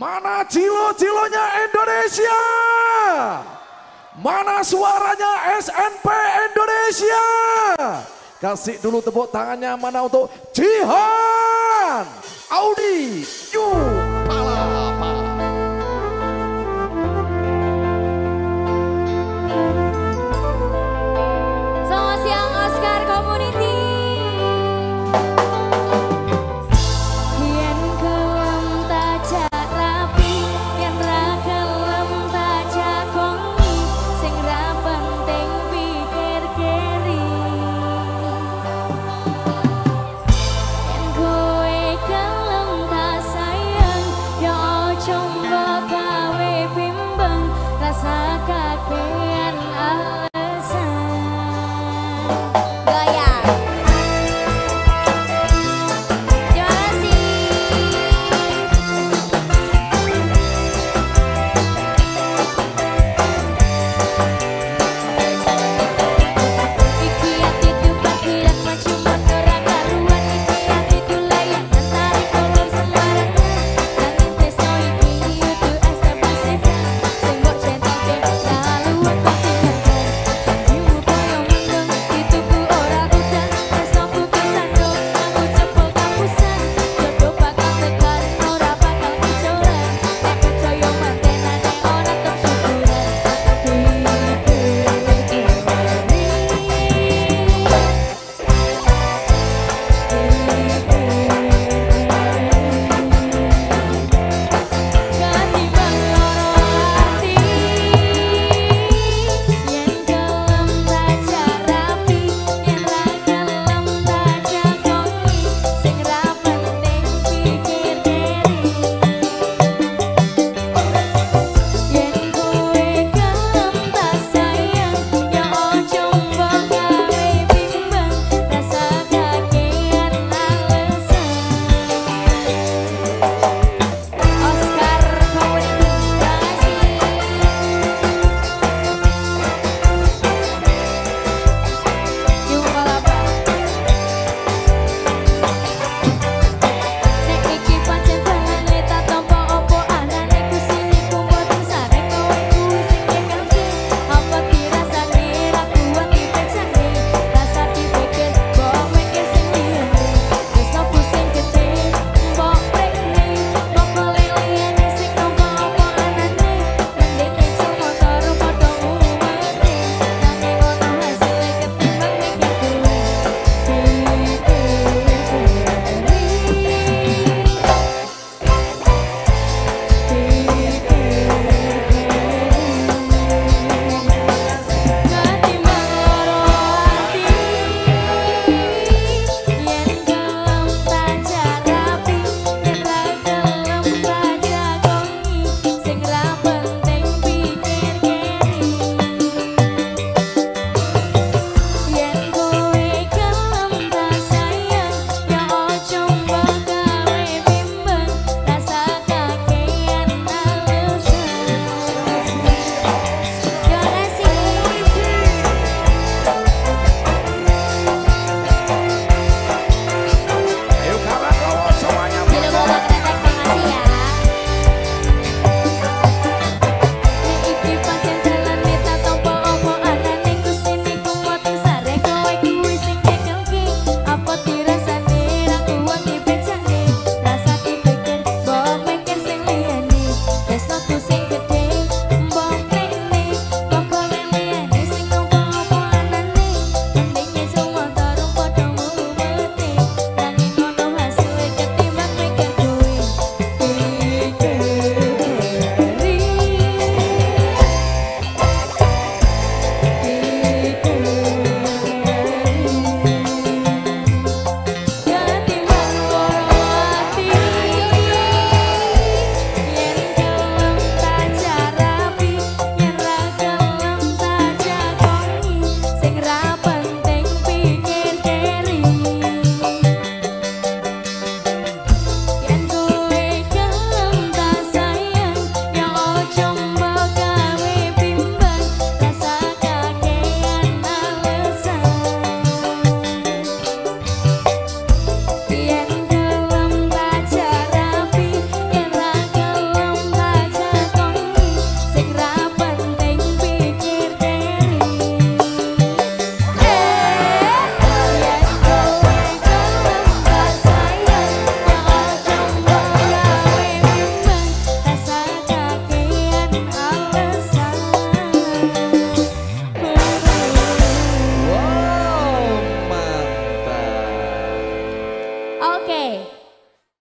Mana cilo-cilonya Indonesia? Mana suaranya SNP Indonesia? Kasih dulu tepuk tangannya mana untuk Jihan Audi Yu